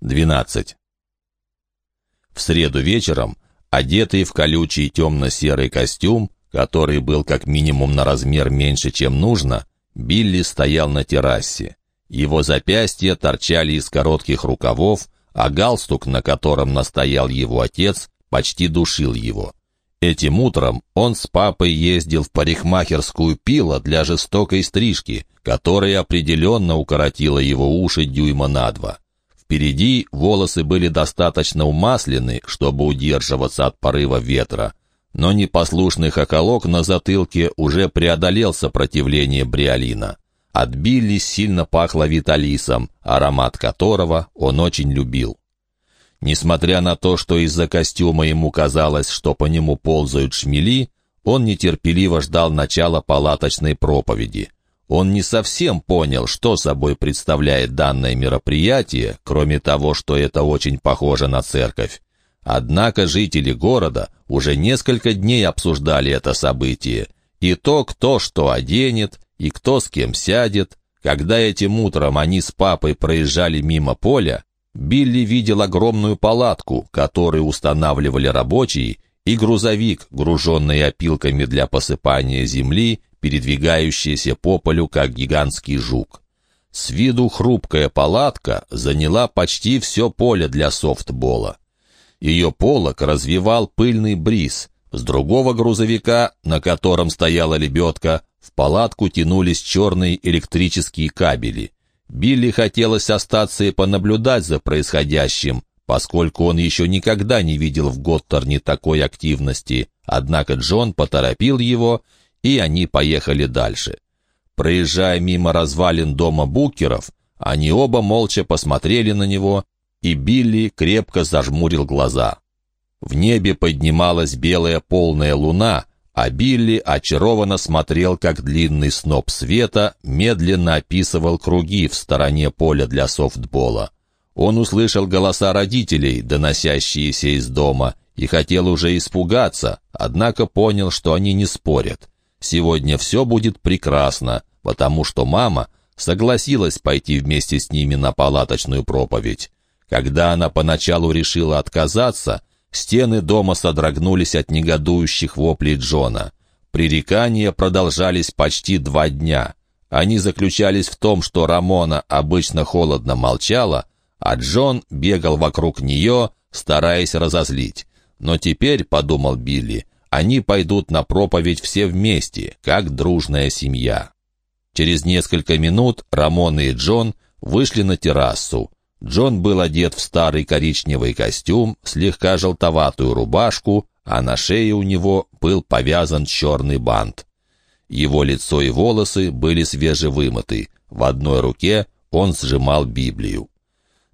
12. В среду вечером, одетый в колючий темно-серый костюм, который был как минимум на размер меньше, чем нужно, Билли стоял на террасе. Его запястья торчали из коротких рукавов, а галстук, на котором настоял его отец, почти душил его. Этим утром он с папой ездил в парикмахерскую пила для жестокой стрижки, которая определенно укоротила его уши дюйма на два. Впереди волосы были достаточно умаслены, чтобы удерживаться от порыва ветра, но непослушный хохолок на затылке уже преодолел сопротивление бриолина. От Билли сильно пахло виталисом, аромат которого он очень любил. Несмотря на то, что из-за костюма ему казалось, что по нему ползают шмели, он нетерпеливо ждал начала палаточной проповеди. Он не совсем понял, что собой представляет данное мероприятие, кроме того, что это очень похоже на церковь. Однако жители города уже несколько дней обсуждали это событие. И то, кто что оденет, и кто с кем сядет. Когда этим утром они с папой проезжали мимо поля, Билли видел огромную палатку, которую устанавливали рабочие, и грузовик, груженный опилками для посыпания земли передвигающаяся по полю, как гигантский жук. С виду хрупкая палатка заняла почти все поле для софтбола. Ее полок развивал пыльный бриз. С другого грузовика, на котором стояла лебедка, в палатку тянулись черные электрические кабели. Билли хотелось остаться и понаблюдать за происходящим, поскольку он еще никогда не видел в Готтерне такой активности. Однако Джон поторопил его, и они поехали дальше. Проезжая мимо развалин дома Букеров, они оба молча посмотрели на него, и Билли крепко зажмурил глаза. В небе поднималась белая полная луна, а Билли очарованно смотрел, как длинный сноп света медленно описывал круги в стороне поля для софтбола. Он услышал голоса родителей, доносящиеся из дома, и хотел уже испугаться, однако понял, что они не спорят. Сегодня все будет прекрасно, потому что мама согласилась пойти вместе с ними на палаточную проповедь. Когда она поначалу решила отказаться, стены дома содрогнулись от негодующих воплей Джона. Пререкания продолжались почти два дня. Они заключались в том, что Рамона обычно холодно молчала, а Джон бегал вокруг нее, стараясь разозлить. Но теперь, — подумал Билли, — они пойдут на проповедь все вместе, как дружная семья. Через несколько минут Рамон и Джон вышли на террасу. Джон был одет в старый коричневый костюм, слегка желтоватую рубашку, а на шее у него был повязан черный бант. Его лицо и волосы были свежевымыты. В одной руке он сжимал Библию.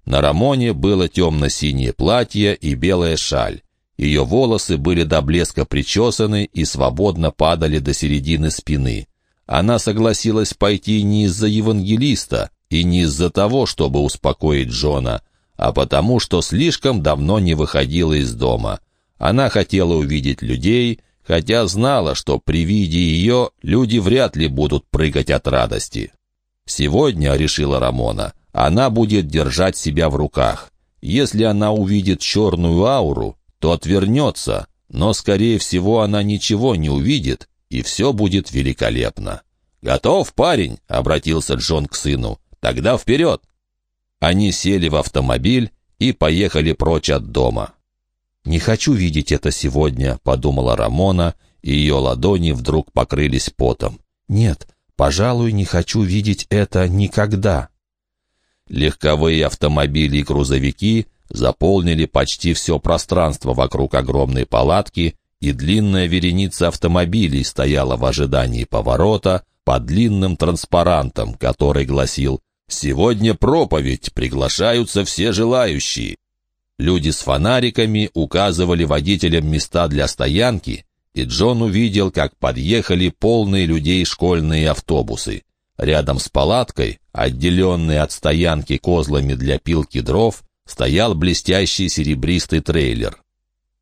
На Рамоне было темно-синее платье и белая шаль. Ее волосы были до блеска причесаны и свободно падали до середины спины. Она согласилась пойти не из-за евангелиста и не из-за того, чтобы успокоить Джона, а потому, что слишком давно не выходила из дома. Она хотела увидеть людей, хотя знала, что при виде ее люди вряд ли будут прыгать от радости. «Сегодня», — решила Рамона, — «она будет держать себя в руках. Если она увидит черную ауру, то отвернется, но, скорее всего, она ничего не увидит, и все будет великолепно. «Готов, парень?» — обратился Джон к сыну. «Тогда вперед!» Они сели в автомобиль и поехали прочь от дома. «Не хочу видеть это сегодня», — подумала Рамона, и ее ладони вдруг покрылись потом. «Нет, пожалуй, не хочу видеть это никогда». Легковые автомобили и грузовики заполнили почти все пространство вокруг огромной палатки, и длинная вереница автомобилей стояла в ожидании поворота под длинным транспарантом, который гласил «Сегодня проповедь, приглашаются все желающие». Люди с фонариками указывали водителям места для стоянки, и Джон увидел, как подъехали полные людей школьные автобусы. Рядом с палаткой, отделенные от стоянки козлами для пилки дров, стоял блестящий серебристый трейлер.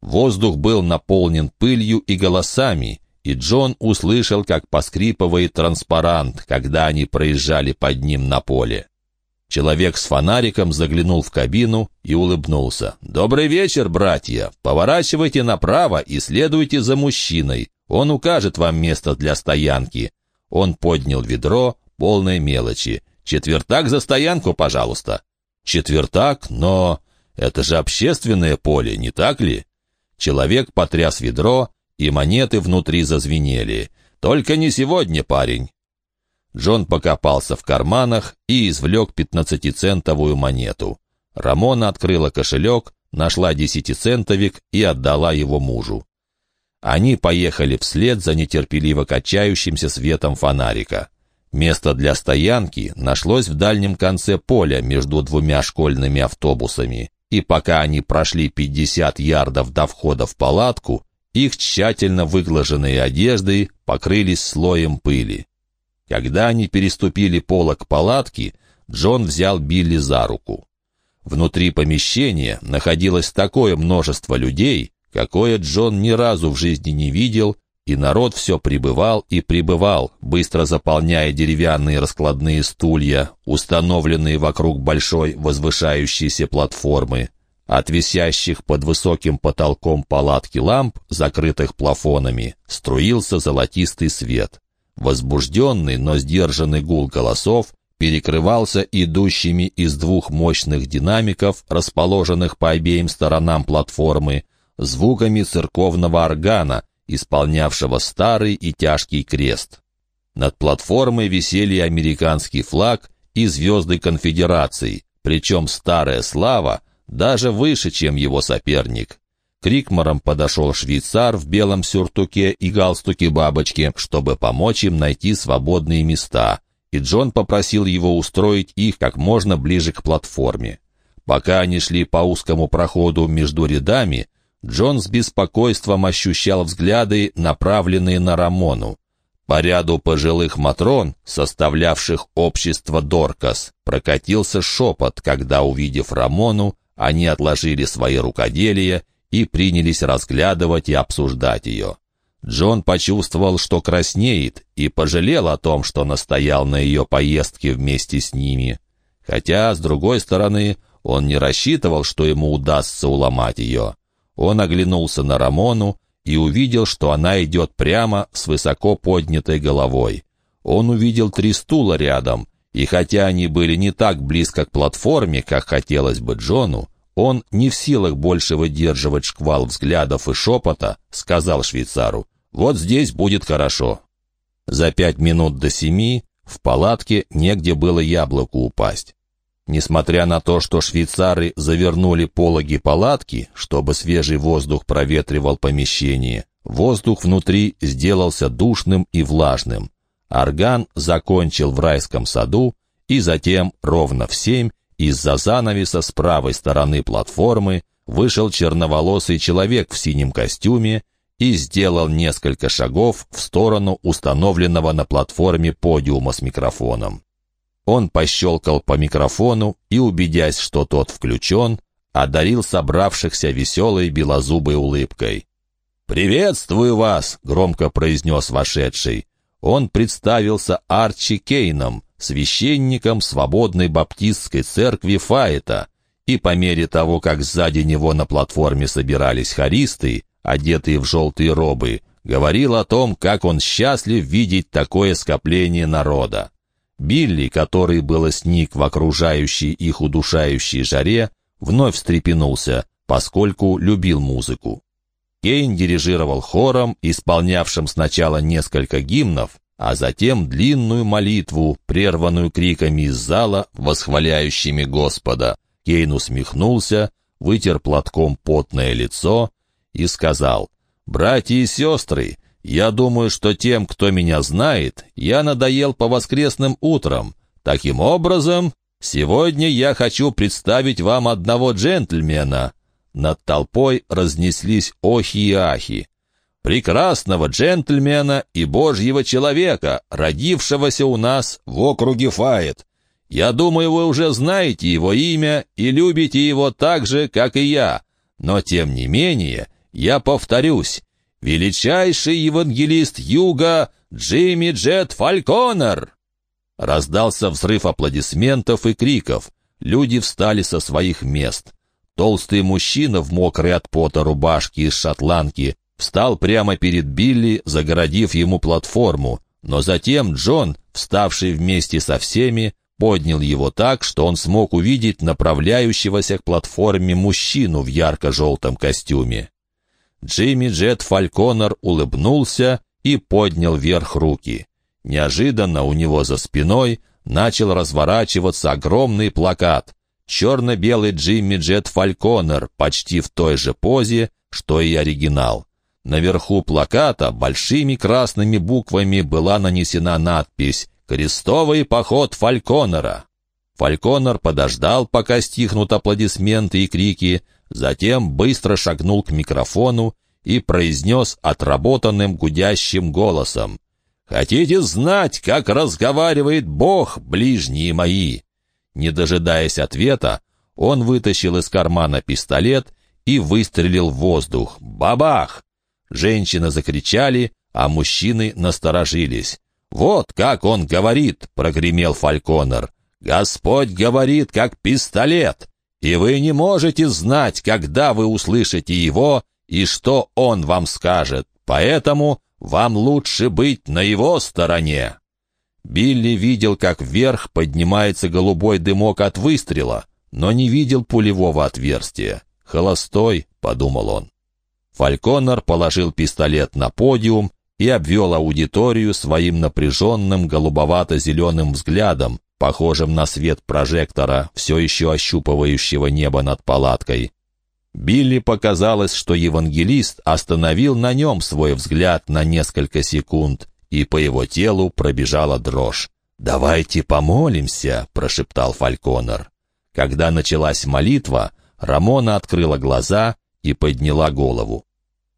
Воздух был наполнен пылью и голосами, и Джон услышал, как поскрипывает транспарант, когда они проезжали под ним на поле. Человек с фонариком заглянул в кабину и улыбнулся. «Добрый вечер, братья! Поворачивайте направо и следуйте за мужчиной. Он укажет вам место для стоянки». Он поднял ведро, полной мелочи. «Четвертак за стоянку, пожалуйста». «Четвертак? Но это же общественное поле, не так ли?» Человек потряс ведро, и монеты внутри зазвенели. «Только не сегодня, парень. Джон покопался в карманах и извлек пятнадцатицентовую монету. Рамона открыла кошелек, нашла десятицентовик и отдала его мужу. Они поехали вслед за нетерпеливо качающимся светом фонарика. Место для стоянки нашлось в дальнем конце поля между двумя школьными автобусами, и пока они прошли 50 ярдов до входа в палатку, их тщательно выглаженные одежды покрылись слоем пыли. Когда они переступили полок палатки, Джон взял Билли за руку. Внутри помещения находилось такое множество людей, какое Джон ни разу в жизни не видел, и народ все прибывал и прибывал, быстро заполняя деревянные раскладные стулья, установленные вокруг большой возвышающейся платформы. От висящих под высоким потолком палатки ламп, закрытых плафонами, струился золотистый свет. Возбужденный, но сдержанный гул голосов перекрывался идущими из двух мощных динамиков, расположенных по обеим сторонам платформы, звуками церковного органа, исполнявшего старый и тяжкий крест. Над платформой висели американский флаг и звезды конфедерации, причем старая слава даже выше, чем его соперник. Крикмором подошел швейцар в белом сюртуке и галстуке бабочки, чтобы помочь им найти свободные места, и Джон попросил его устроить их как можно ближе к платформе. Пока они шли по узкому проходу между рядами, Джон с беспокойством ощущал взгляды, направленные на Рамону. По ряду пожилых матрон, составлявших общество Доркас, прокатился шепот, когда, увидев Рамону, они отложили свои рукоделия и принялись разглядывать и обсуждать ее. Джон почувствовал, что краснеет, и пожалел о том, что настоял на ее поездке вместе с ними. Хотя, с другой стороны, он не рассчитывал, что ему удастся уломать ее. Он оглянулся на Рамону и увидел, что она идет прямо с высоко поднятой головой. Он увидел три стула рядом, и хотя они были не так близко к платформе, как хотелось бы Джону, он, не в силах больше выдерживать шквал взглядов и шепота, сказал швейцару, «Вот здесь будет хорошо». За пять минут до семи в палатке негде было яблоку упасть. Несмотря на то, что швейцары завернули пологи палатки, чтобы свежий воздух проветривал помещение, воздух внутри сделался душным и влажным. Орган закончил в райском саду, и затем, ровно в семь, из-за занавеса с правой стороны платформы вышел черноволосый человек в синем костюме и сделал несколько шагов в сторону установленного на платформе подиума с микрофоном. Он пощелкал по микрофону и, убедясь, что тот включен, одарил собравшихся веселой белозубой улыбкой. «Приветствую вас!» — громко произнес вошедший. Он представился Арчи Кейном, священником свободной баптистской церкви Фаэта, и по мере того, как сзади него на платформе собирались хористы, одетые в желтые робы, говорил о том, как он счастлив видеть такое скопление народа. Билли, который было сник в окружающей их удушающей жаре, вновь встрепенулся, поскольку любил музыку. Кейн дирижировал хором, исполнявшим сначала несколько гимнов, а затем длинную молитву, прерванную криками из зала, восхваляющими Господа. Кейн усмехнулся, вытер платком потное лицо и сказал, «Братья и сестры, я думаю, что тем, кто меня знает, я надоел по воскресным утрам. Таким образом, сегодня я хочу представить вам одного джентльмена». Над толпой разнеслись охи и ахи прекрасного джентльмена и божьего человека, родившегося у нас в округе Файет. Я думаю, вы уже знаете его имя и любите его так же, как и я. Но, тем не менее, я повторюсь, величайший евангелист Юга Джимми Джет Фальконер!» раздался взрыв аплодисментов и криков. Люди встали со своих мест. Толстый мужчина в мокрой от пота рубашке из шотландки встал прямо перед Билли, загородив ему платформу, но затем Джон, вставший вместе со всеми, поднял его так, что он смог увидеть направляющегося к платформе мужчину в ярко-желтом костюме. Джимми Джет Фальконор улыбнулся и поднял вверх руки. Неожиданно у него за спиной начал разворачиваться огромный плакат. Черно-белый Джимми Джет Фальконер почти в той же позе, что и оригинал. Наверху плаката большими красными буквами была нанесена надпись «Крестовый поход Фальконера». Фальконер подождал, пока стихнут аплодисменты и крики, затем быстро шагнул к микрофону и произнес отработанным гудящим голосом. «Хотите знать, как разговаривает Бог, ближние мои?» Не дожидаясь ответа, он вытащил из кармана пистолет и выстрелил в воздух. «Бабах!» Женщины закричали, а мужчины насторожились. «Вот как он говорит!» — прогремел Фальконер. «Господь говорит, как пистолет, и вы не можете знать, когда вы услышите его и что он вам скажет, поэтому вам лучше быть на его стороне». Билли видел, как вверх поднимается голубой дымок от выстрела, но не видел пулевого отверстия. «Холостой», — подумал он. Фальконор положил пистолет на подиум и обвел аудиторию своим напряженным голубовато-зеленым взглядом, похожим на свет прожектора, все еще ощупывающего небо над палаткой. Билли показалось, что евангелист остановил на нем свой взгляд на несколько секунд, и по его телу пробежала дрожь. «Давайте помолимся», — прошептал Фальконор. Когда началась молитва, Рамона открыла глаза и подняла голову.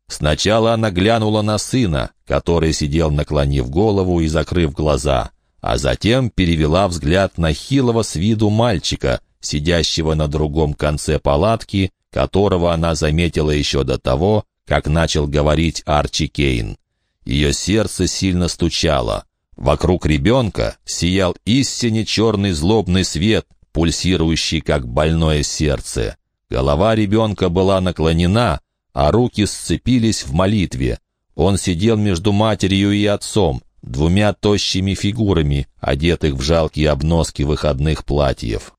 Сначала она глянула на сына, который сидел наклонив голову и закрыв глаза, а затем перевела взгляд на хилого с виду мальчика, сидящего на другом конце палатки, которого она заметила еще до того, как начал говорить Арчи Кейн. Ее сердце сильно стучало. Вокруг ребенка сиял истинно черный злобный свет, пульсирующий, как больное сердце. Голова ребенка была наклонена, а руки сцепились в молитве. Он сидел между матерью и отцом, двумя тощими фигурами, одетых в жалкие обноски выходных платьев.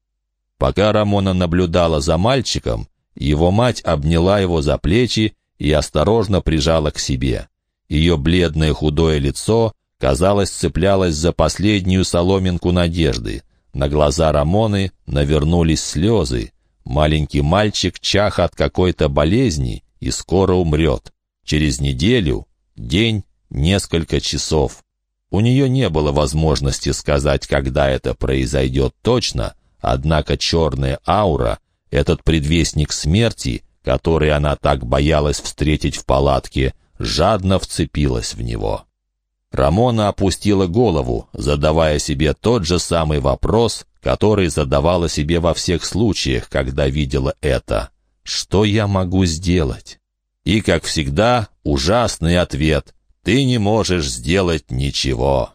Пока Рамона наблюдала за мальчиком, его мать обняла его за плечи и осторожно прижала к себе. Ее бледное худое лицо, казалось, цеплялось за последнюю соломинку надежды. На глаза Рамоны навернулись слезы. Маленький мальчик чах от какой-то болезни и скоро умрет. Через неделю, день, несколько часов. У нее не было возможности сказать, когда это произойдет точно, однако черная аура этот предвестник смерти, который она так боялась встретить в палатке, жадно вцепилась в него. Рамона опустила голову, задавая себе тот же самый вопрос, который задавала себе во всех случаях, когда видела это. «Что я могу сделать?» И, как всегда, ужасный ответ. «Ты не можешь сделать ничего».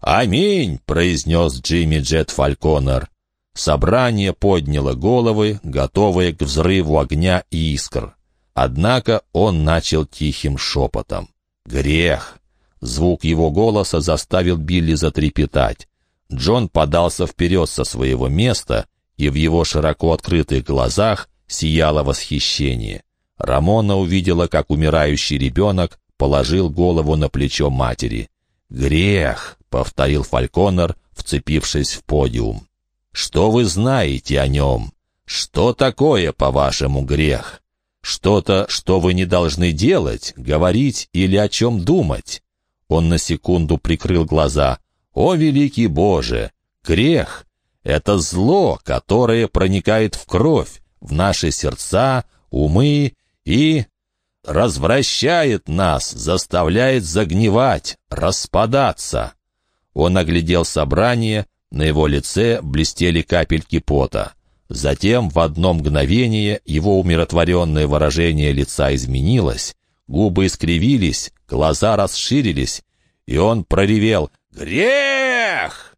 «Аминь!» — произнес Джимми Джет Фальконер. Собрание подняло головы, готовые к взрыву огня и искр. Однако он начал тихим шепотом. «Грех!» Звук его голоса заставил Билли затрепетать. Джон подался вперед со своего места, и в его широко открытых глазах сияло восхищение. Рамона увидела, как умирающий ребенок положил голову на плечо матери. «Грех!» — повторил Фальконер, вцепившись в подиум. Что вы знаете о нем? Что такое, по-вашему, грех? Что-то, что вы не должны делать, говорить или о чем думать?» Он на секунду прикрыл глаза. «О, великий Боже! Грех — это зло, которое проникает в кровь, в наши сердца, умы и развращает нас, заставляет загнивать, распадаться». Он оглядел собрание, на его лице блестели капельки пота. Затем в одно мгновение его умиротворенное выражение лица изменилось, губы искривились, глаза расширились, и он проревел «Грех!».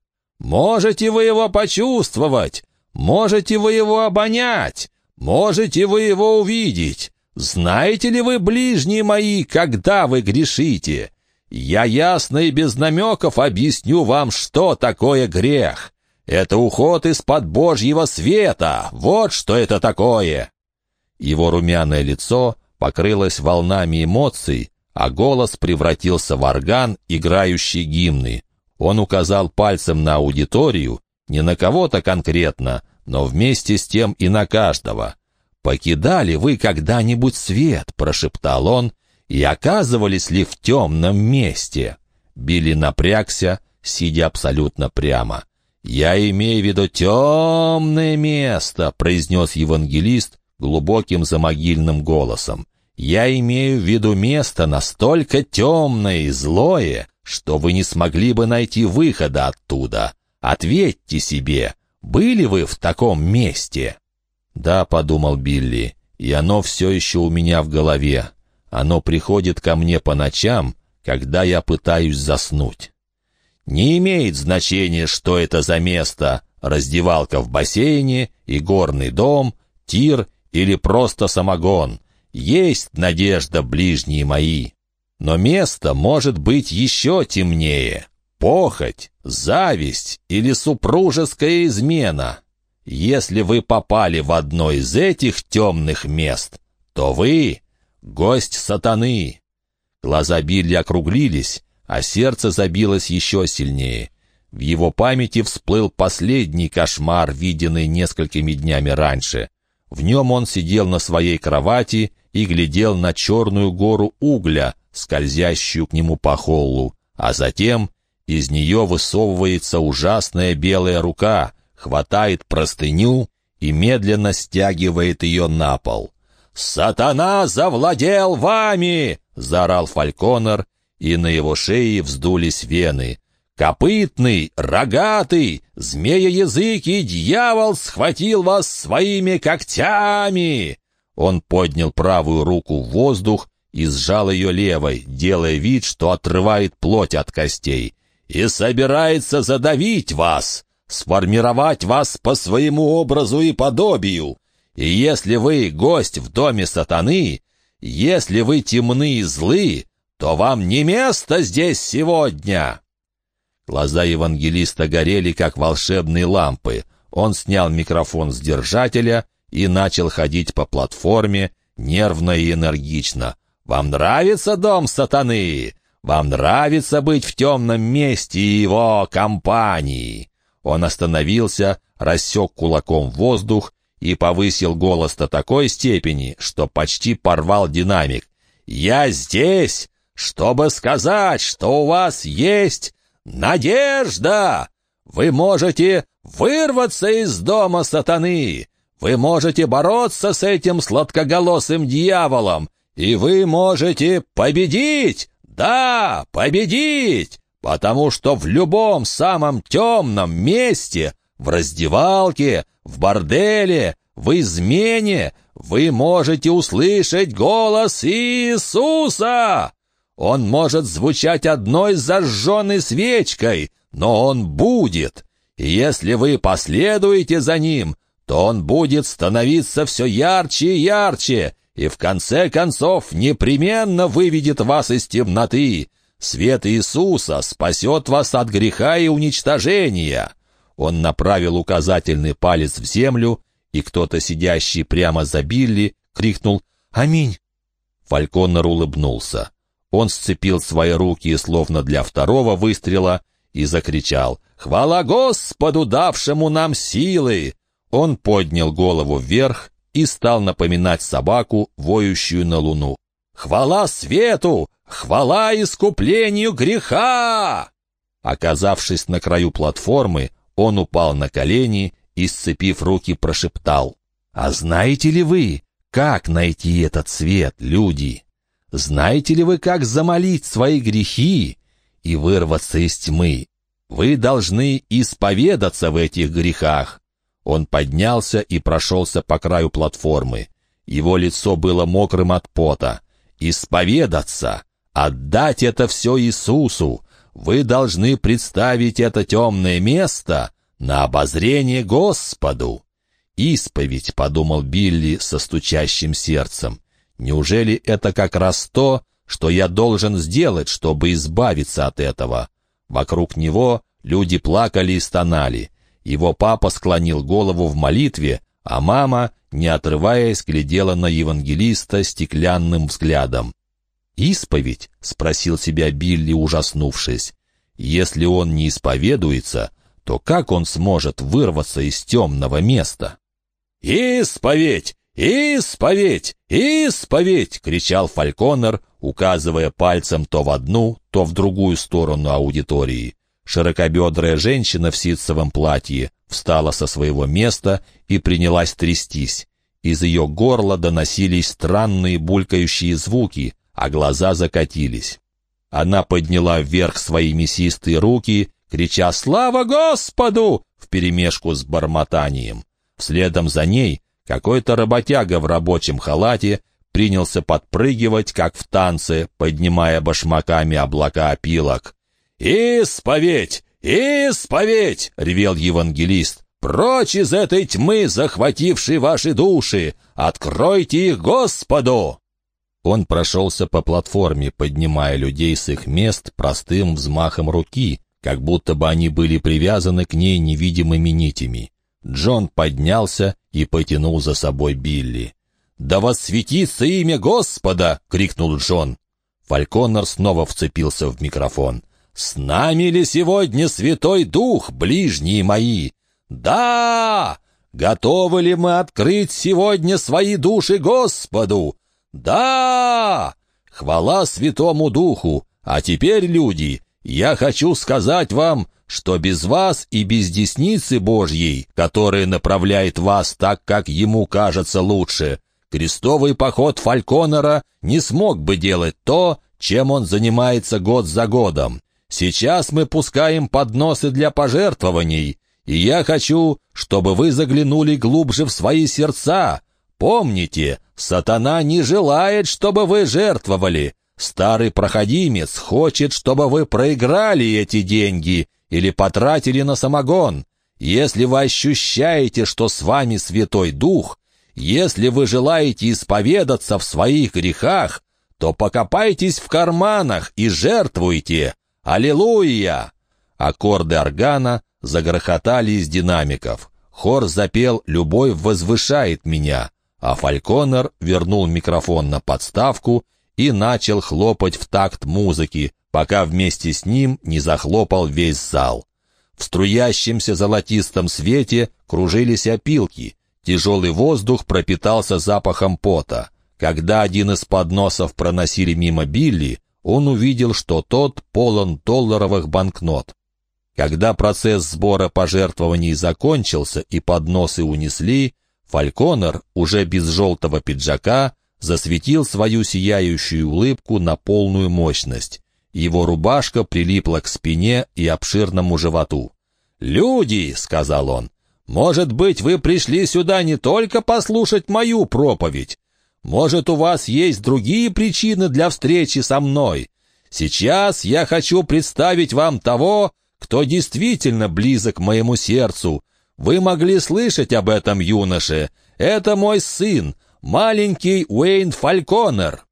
Можете вы его почувствовать? Можете вы его обонять? Можете вы его увидеть? Знаете ли вы, ближние мои, когда вы грешите? Я ясно и без намеков объясню вам, что такое грех. Это уход из-под Божьего света. Вот что это такое. Его румяное лицо покрылось волнами эмоций, а голос превратился в орган, играющий гимны. Он указал пальцем на аудиторию, не на кого-то конкретно, но вместе с тем и на каждого. «Покидали вы когда-нибудь свет?» — прошептал он. «И оказывались ли в темном месте?» Билли напрягся, сидя абсолютно прямо. «Я имею в виду темное место», — произнес евангелист глубоким замогильным голосом. «Я имею в виду место настолько темное и злое, что вы не смогли бы найти выхода оттуда. Ответьте себе, были вы в таком месте?» «Да», — подумал Билли, — «и оно все еще у меня в голове. Оно приходит ко мне по ночам, когда я пытаюсь заснуть». Не имеет значения, что это за место — раздевалка в бассейне, и горный дом, тир или просто самогон. Есть надежда, ближние мои. Но место может быть еще темнее. Похоть, зависть или супружеская измена. Если вы попали в одно из этих темных мест, то вы — гость сатаны. Глаза Билли округлились, а сердце забилось еще сильнее. В его памяти всплыл последний кошмар, виденный несколькими днями раньше. В нем он сидел на своей кровати и глядел на черную гору угля, скользящую к нему по холлу, а затем из нее высовывается ужасная белая рука, хватает простыню и медленно стягивает ее на пол. «Сатана завладел вами!» — заорал Фальконер и на его шее вздулись вены. «Копытный, рогатый, змея-язык дьявол схватил вас своими когтями!» Он поднял правую руку в воздух и сжал ее левой, делая вид, что отрывает плоть от костей. «И собирается задавить вас, сформировать вас по своему образу и подобию. И если вы гость в доме сатаны, если вы темны и злы, то вам не место здесь сегодня!» Глаза евангелиста горели, как волшебные лампы. Он снял микрофон с держателя и начал ходить по платформе, нервно и энергично. «Вам нравится дом сатаны? Вам нравится быть в темном месте его компании?» Он остановился, рассек кулаком воздух и повысил голос до такой степени, что почти порвал динамик. «Я здесь! чтобы сказать, что у вас есть надежда. Вы можете вырваться из дома сатаны. Вы можете бороться с этим сладкоголосым дьяволом. И вы можете победить. Да, победить. Потому что в любом самом темном месте, в раздевалке, в борделе, в измене, вы можете услышать голос Иисуса. Он может звучать одной зажженной свечкой, но он будет. И если вы последуете за ним, то он будет становиться все ярче и ярче, и в конце концов непременно выведет вас из темноты. Свет Иисуса спасет вас от греха и уничтожения». Он направил указательный палец в землю, и кто-то, сидящий прямо за Билли, крикнул «Аминь!». Фальконнер улыбнулся. Он сцепил свои руки, словно для второго выстрела, и закричал «Хвала Господу, давшему нам силы!» Он поднял голову вверх и стал напоминать собаку, воющую на луну. «Хвала свету! Хвала искуплению греха!» Оказавшись на краю платформы, он упал на колени и, сцепив руки, прошептал. «А знаете ли вы, как найти этот свет, люди?» Знаете ли вы, как замолить свои грехи и вырваться из тьмы? Вы должны исповедаться в этих грехах. Он поднялся и прошелся по краю платформы. Его лицо было мокрым от пота. Исповедаться, отдать это все Иисусу, вы должны представить это темное место на обозрение Господу. «Исповедь», — подумал Билли со стучащим сердцем. «Неужели это как раз то, что я должен сделать, чтобы избавиться от этого?» Вокруг него люди плакали и стонали. Его папа склонил голову в молитве, а мама, не отрываясь, глядела на евангелиста стеклянным взглядом. «Исповедь?» — спросил себя Билли, ужаснувшись. «Если он не исповедуется, то как он сможет вырваться из темного места?» «Исповедь! Исповедь! Исповедь!» — кричал Фальконер, указывая пальцем то в одну, то в другую сторону аудитории. Широкобедрая женщина в ситцевом платье встала со своего места и принялась трястись. Из ее горла доносились странные булькающие звуки, а глаза закатились. Она подняла вверх свои мясистые руки, крича «Слава Господу!» вперемешку с бормотанием. Следом за ней какой-то работяга в рабочем халате принялся подпрыгивать, как в танце, поднимая башмаками облака опилок. «Исповедь! Исповедь!» — ревел евангелист. «Прочь из этой тьмы, захватившей ваши души! Откройте их Господу!» Он прошелся по платформе, поднимая людей с их мест простым взмахом руки, как будто бы они были привязаны к ней невидимыми нитями. Джон поднялся и потянул за собой Билли. «Да воссветится имя Господа!» — крикнул Джон. Фальконер снова вцепился в микрофон. «С нами ли сегодня Святой Дух, ближние мои?» «Да! Готовы ли мы открыть сегодня свои души Господу?» «Да! Хвала Святому Духу! А теперь, люди, я хочу сказать вам, что без вас и без десницы Божьей, которая направляет вас так, как ему кажется лучше, крестовый поход Фальконера не смог бы делать то, чем он занимается год за годом. Сейчас мы пускаем подносы для пожертвований, и я хочу, чтобы вы заглянули глубже в свои сердца. Помните, сатана не желает, чтобы вы жертвовали. Старый проходимец хочет, чтобы вы проиграли эти деньги или потратили на самогон. Если вы ощущаете, что с вами Святой Дух, если вы желаете исповедаться в своих грехах, то покопайтесь в карманах и жертвуйте. Аллилуйя!» Аккорды органа загрохотали из динамиков. Хор запел «Любовь возвышает меня», а Фальконер вернул микрофон на подставку и начал хлопать в такт музыки, пока вместе с ним не захлопал весь зал. В струящемся золотистом свете кружились опилки, тяжелый воздух пропитался запахом пота. Когда один из подносов проносили мимо Билли, он увидел, что тот полон долларовых банкнот. Когда процесс сбора пожертвований закончился и подносы унесли, Фальконер, уже без желтого пиджака, засветил свою сияющую улыбку на полную мощность. Его рубашка прилипла к спине и обширному животу. «Люди!» — сказал он. «Может быть, вы пришли сюда не только послушать мою проповедь. Может, у вас есть другие причины для встречи со мной. Сейчас я хочу представить вам того, кто действительно близок моему сердцу. Вы могли слышать об этом юноше. Это мой сын, маленький Уэйн Фальконер».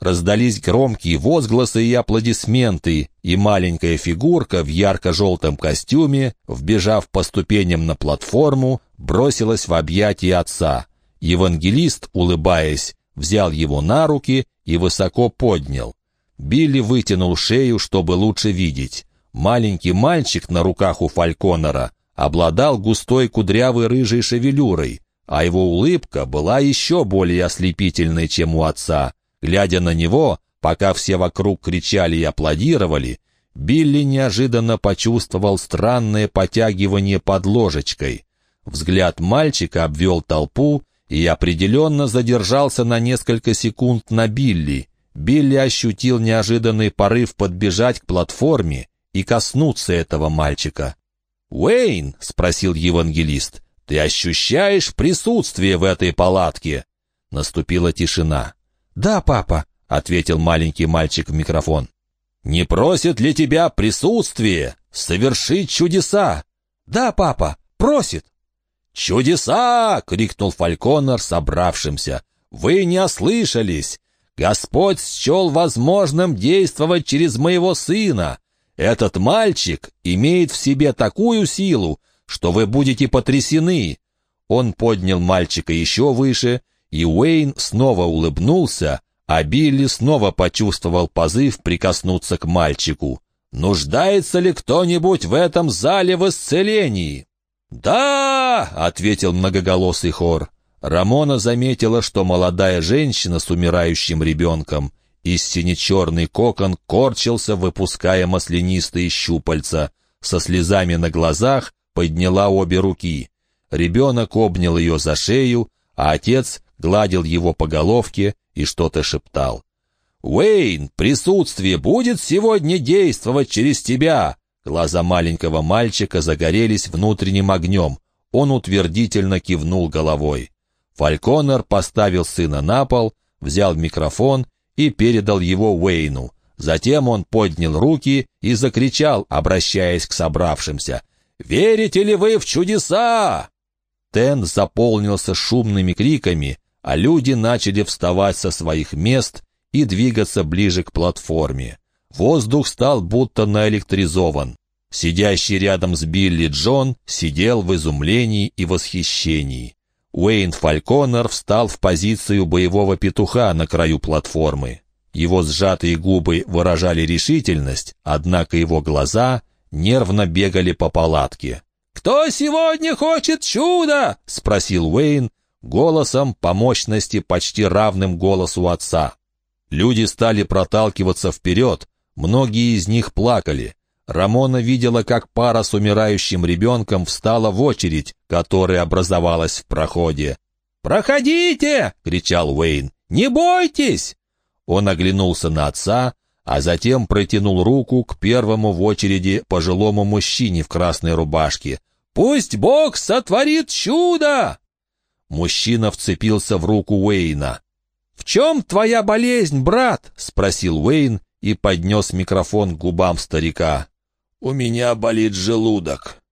Раздались громкие возгласы и аплодисменты, и маленькая фигурка в ярко-желтом костюме, вбежав по ступеням на платформу, бросилась в объятия отца. Евангелист, улыбаясь, взял его на руки и высоко поднял. Билли вытянул шею, чтобы лучше видеть. Маленький мальчик на руках у Фальконера обладал густой кудрявой рыжей шевелюрой, а его улыбка была еще более ослепительной, чем у отца. Глядя на него, пока все вокруг кричали и аплодировали, Билли неожиданно почувствовал странное потягивание под ложечкой. Взгляд мальчика обвел толпу и определенно задержался на несколько секунд на Билли. Билли ощутил неожиданный порыв подбежать к платформе и коснуться этого мальчика. «Уэйн?» — спросил евангелист. «Ты ощущаешь присутствие в этой палатке?» Наступила тишина. «Да, папа», — ответил маленький мальчик в микрофон. «Не просит ли тебя присутствие? Совершить чудеса?» «Да, папа, просит». «Чудеса!» — крикнул Фальконор собравшимся. «Вы не ослышались! Господь счел возможным действовать через моего сына. Этот мальчик имеет в себе такую силу, что вы будете потрясены». Он поднял мальчика еще выше, и Уэйн снова улыбнулся, а Билли снова почувствовал позыв прикоснуться к мальчику. «Нуждается ли кто-нибудь в этом зале в исцелении?» «Да!» — ответил многоголосый хор. Рамона заметила, что молодая женщина с умирающим ребенком из сине-черный кокон корчился, выпуская маслянистые щупальца. Со слезами на глазах подняла обе руки. Ребенок обнял ее за шею, а отец гладил его по головке и что-то шептал. «Уэйн, присутствие будет сегодня действовать через тебя!» Глаза маленького мальчика загорелись внутренним огнем. Он утвердительно кивнул головой. Фальконер поставил сына на пол, взял микрофон и передал его Уэйну. Затем он поднял руки и закричал, обращаясь к собравшимся. «Верите ли вы в чудеса?» Тен заполнился шумными криками, а люди начали вставать со своих мест и двигаться ближе к платформе. Воздух стал будто наэлектризован. Сидящий рядом с Билли Джон сидел в изумлении и восхищении. Уэйн Фальконер встал в позицию боевого петуха на краю платформы. Его сжатые губы выражали решительность, однако его глаза нервно бегали по палатке. «Кто сегодня хочет чуда?» — спросил Уэйн, голосом по мощности почти равным голосу отца. Люди стали проталкиваться вперед, многие из них плакали. Рамона видела, как пара с умирающим ребенком встала в очередь, которая образовалась в проходе. «Проходите!» — кричал Уэйн. «Не бойтесь!» Он оглянулся на отца, а затем протянул руку к первому в очереди пожилому мужчине в красной рубашке. «Пусть Бог сотворит чудо!» Мужчина вцепился в руку Уэйна. «В чем твоя болезнь, брат?» — спросил Уэйн и поднес микрофон к губам старика. «У меня болит желудок.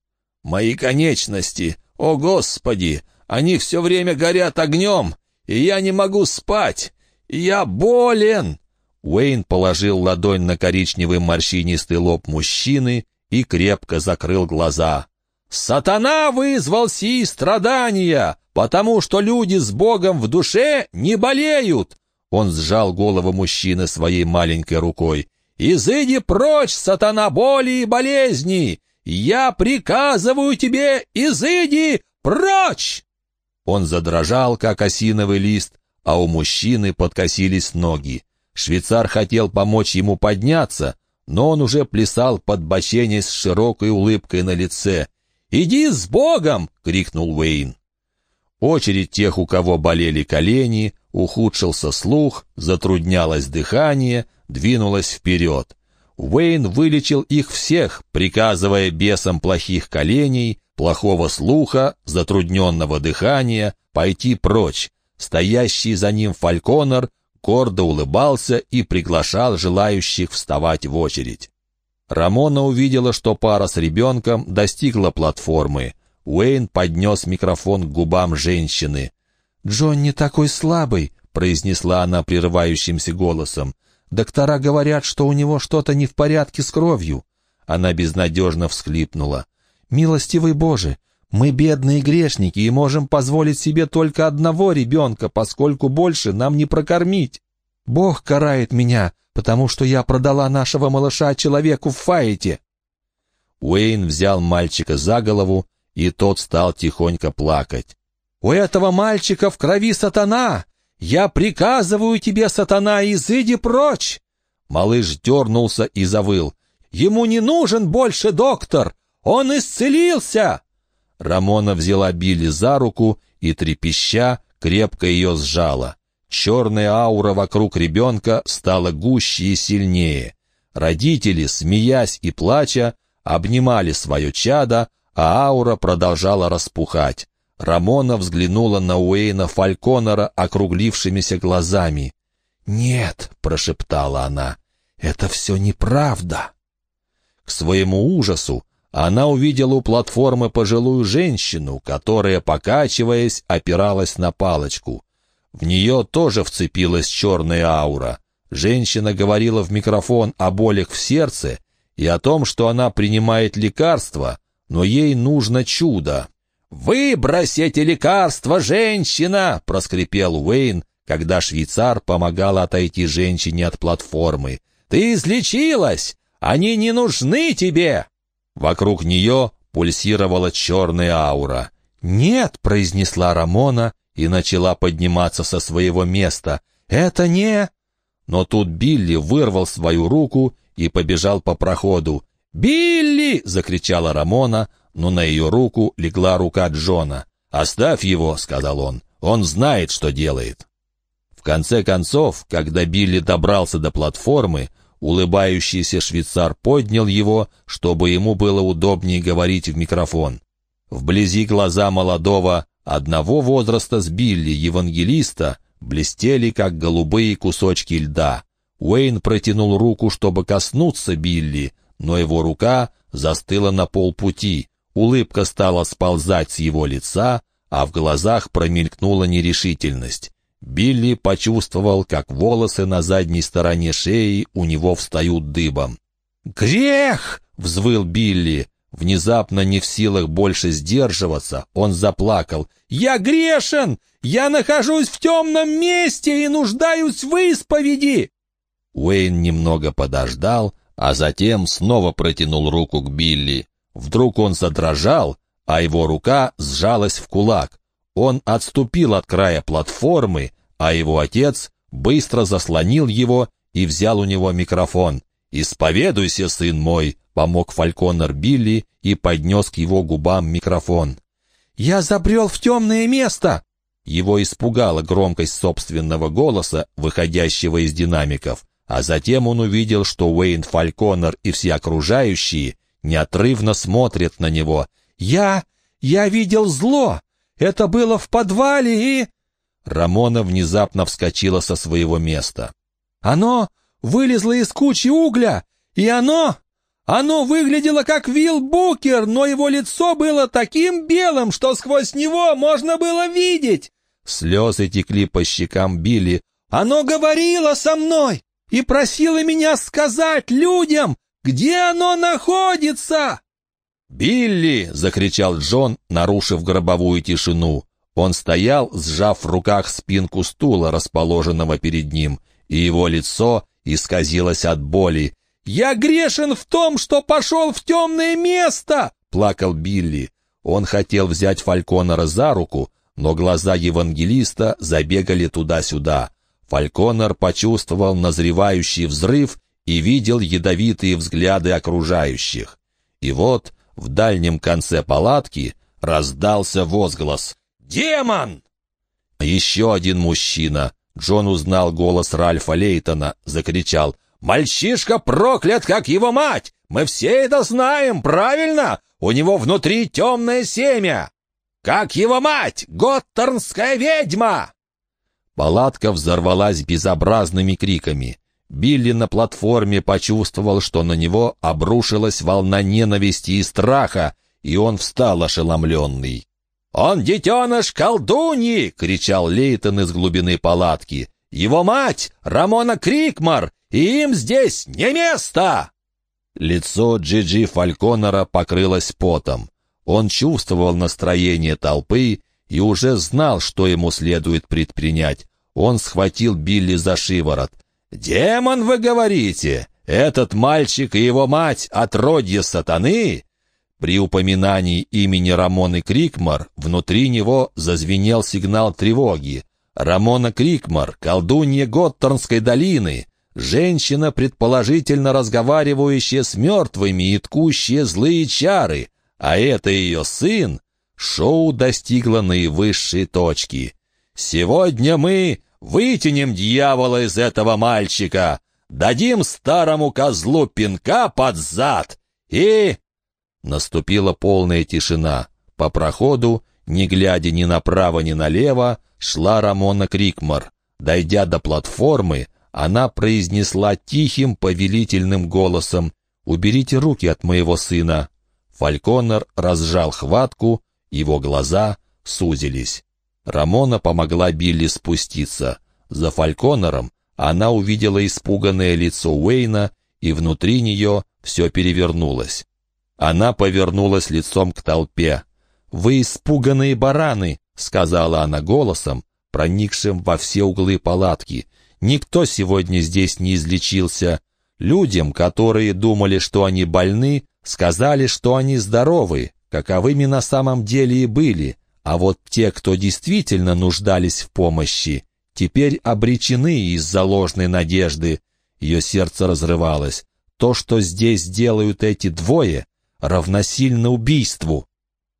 Мои конечности, о Господи, они все время горят огнем, и я не могу спать. Я болен!» Уэйн положил ладонь на коричневый морщинистый лоб мужчины и крепко закрыл глаза. «Сатана вызвал сии страдания, потому что люди с Богом в душе не болеют!» Он сжал голову мужчины своей маленькой рукой. «Изыди прочь, сатана боли и болезни! Я приказываю тебе, изыди прочь!» Он задрожал, как осиновый лист, а у мужчины подкосились ноги. Швейцар хотел помочь ему подняться, но он уже плясал под боченей с широкой улыбкой на лице. «Иди с Богом!» — крикнул Уэйн. Очередь тех, у кого болели колени, ухудшился слух, затруднялось дыхание, двинулась вперед. Уэйн вылечил их всех, приказывая бесам плохих коленей, плохого слуха, затрудненного дыхания пойти прочь. Стоящий за ним фальконер гордо улыбался и приглашал желающих вставать в очередь. Рамона увидела, что пара с ребенком достигла платформы. Уэйн поднес микрофон к губам женщины. «Джонни такой слабый», — произнесла она прерывающимся голосом. «Доктора говорят, что у него что-то не в порядке с кровью». Она безнадежно всхлипнула. «Милостивый Боже, мы бедные грешники и можем позволить себе только одного ребенка, поскольку больше нам не прокормить. Бог карает меня, потому что я продала нашего малыша человеку в Фаете». Уэйн взял мальчика за голову и тот стал тихонько плакать. «У этого мальчика в крови сатана! Я приказываю тебе, сатана, изыди прочь!» Малыш дернулся и завыл. «Ему не нужен больше доктор! Он исцелился!» Рамона взяла Билли за руку и, трепеща, крепко ее сжала. Черная аура вокруг ребенка стала гуще и сильнее. Родители, смеясь и плача, обнимали свое чадо, а аура продолжала распухать. Рамона взглянула на Уэйна Фальконера округлившимися глазами. «Нет», — прошептала она, — Это все неправда. К своему ужасу она увидела у платформы пожилую женщину, которая, покачиваясь, опиралась на палочку. В нее тоже вцепилась черная аура. Женщина говорила в микрофон о болях в сердце и о том, что она принимает лекарства, но ей нужно чудо. «Выбрось эти лекарства, женщина!» — проскрипел Уэйн, когда швейцар помогал отойти женщине от платформы. «Ты излечилась! Они не нужны тебе!» Вокруг нее пульсировала черная аура. «Нет!» — произнесла Рамона и начала подниматься со своего места. «Это не...» Но тут Билли вырвал свою руку и побежал по проходу. «Билли!» — закричала Рамона, но на ее руку легла рука Джона. «Оставь его!» — сказал он. «Он знает, что делает». В конце концов, когда Билли добрался до платформы, улыбающийся швейцар поднял его, чтобы ему было удобнее говорить в микрофон. Вблизи глаза молодого, одного возраста с Билли, евангелиста, блестели, как голубые кусочки льда. Уэйн протянул руку, чтобы коснуться Билли, но его рука застыла на полпути. Улыбка стала сползать с его лица, а в глазах промелькнула нерешительность. Билли почувствовал, как волосы на задней стороне шеи у него встают дыбом. «Грех!» — взвыл Билли. Внезапно не в силах больше сдерживаться, он заплакал. «Я грешен! Я нахожусь в темном месте и нуждаюсь в исповеди!» Уэйн немного подождал, а затем снова протянул руку к Билли. Вдруг он задрожал, а его рука сжалась в кулак. Он отступил от края платформы, а его отец быстро заслонил его и взял у него микрофон. «Исповедуйся, сын мой!» — помог Фальконер Билли и поднес к его губам микрофон. «Я забрел в темное место!» Его испугала громкость собственного голоса, выходящего из динамиков, а затем он увидел, что Уэйн Фальконер и все окружающие неотрывно смотрят на него. «Я... я видел зло! Это было в подвале и...» Рамона внезапно вскочила со своего места. «Оно вылезло из кучи угля, и оно... Оно выглядело как Вилл Букер, но его лицо было таким белым, что сквозь него можно было видеть!» Слезы текли по щекам Билли. «Оно говорило со мной и просило меня сказать людям, где оно находится!» «Билли!» — закричал Джон, нарушив гробовую тишину. Он стоял, сжав в руках спинку стула, расположенного перед ним, и его лицо исказилось от боли. «Я грешен в том, что пошел в темное место!» — плакал Билли. Он хотел взять Фальконора за руку, но глаза евангелиста забегали туда-сюда. Фальконор почувствовал назревающий взрыв и видел ядовитые взгляды окружающих. И вот в дальнем конце палатки раздался возглас «Демон!» Еще один мужчина. Джон узнал голос Ральфа Лейтона, закричал «Мальчишка проклят, как его мать! Мы все это знаем, правильно? У него внутри темное семя! Как его мать! Готтернская ведьма!» Палатка взорвалась безобразными криками. Билли на платформе почувствовал, что на него обрушилась волна ненависти и страха, и он встал ошеломленный. «Он детеныш колдуньи!» — кричал Лейтон из глубины палатки. «Его мать — Рамона Крикмар, и им здесь не место!» Лицо Джиджи Фальконера покрылось потом. Он чувствовал настроение толпы и уже знал, что ему следует предпринять. Он схватил Билли за шиворот. «Демон, вы говорите? Этот мальчик и его мать — отродье сатаны?» При упоминании имени Рамоны Крикмар внутри него зазвенел сигнал тревоги. Рамона Крикмар, колдунья Готтернской долины, женщина, предположительно разговаривающая с мертвыми и ткущая злые чары, а это ее сын, шоу достигло наивысшей точки. «Сегодня мы Вытянем дьявола из этого мальчика, дадим старому козлу пинка под зад и...» Наступила полная тишина. По проходу, не глядя ни направо, ни налево, шла Рамона Крикмар. Дойдя до платформы, она произнесла тихим повелительным голосом «Уберите руки от моего сына». Фальконер разжал хватку, его глаза сузились. Рамона помогла Билли спуститься. За Фальконером она увидела испуганное лицо Уэйна, и внутри нее все перевернулось. Она повернулась лицом к толпе. «Вы испуганные бараны!» — сказала она голосом, проникшим во все углы палатки. «Никто сегодня здесь не излечился. Людям, которые думали, что они больны, сказали, что они здоровы, каковыми на самом деле и были, а вот те, кто действительно нуждались в помощи, теперь обречены из-за ложной надежды. Ее сердце разрывалось. То, что здесь делают эти двое, равносильно убийству.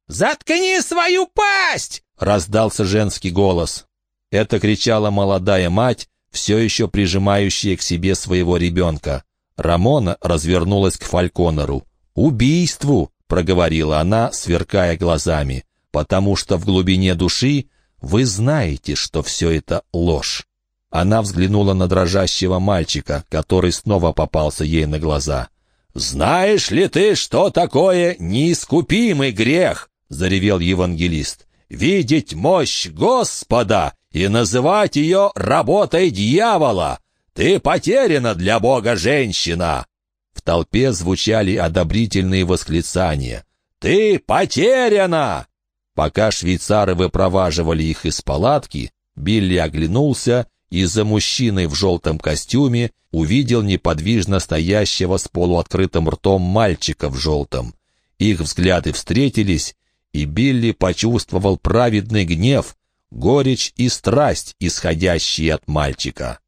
«Заткни свою пасть!» — раздался женский голос. Это кричала молодая мать, все еще прижимающая к себе своего ребенка. Рамона развернулась к Фальконеру. «Убийству!» — проговорила она, сверкая глазами потому что в глубине души вы знаете, что все это ложь. Она взглянула на дрожащего мальчика, который снова попался ей на глаза. «Знаешь ли ты, что такое неискупимый грех?» — заревел евангелист. «Видеть мощь Господа и называть ее работой дьявола! Ты потеряна для Бога женщина!» В толпе звучали одобрительные восклицания. «Ты потеряна!» Пока швейцары выпроваживали их из палатки, Билли оглянулся и за мужчиной в желтом костюме увидел неподвижно стоящего с полуоткрытым ртом мальчика в желтом. Их взгляды встретились, и Билли почувствовал праведный гнев, горечь и страсть, исходящие от мальчика.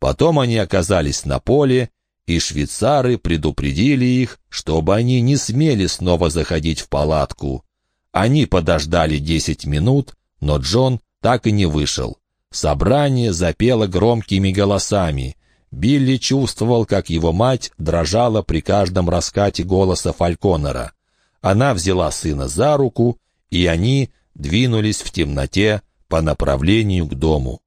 Потом они оказались на поле, и швейцары предупредили их, чтобы они не смели снова заходить в палатку. Они подождали десять минут, но Джон так и не вышел. Собрание запело громкими голосами. Билли чувствовал, как его мать дрожала при каждом раскате голоса Фальконера. Она взяла сына за руку, и они двинулись в темноте по направлению к дому.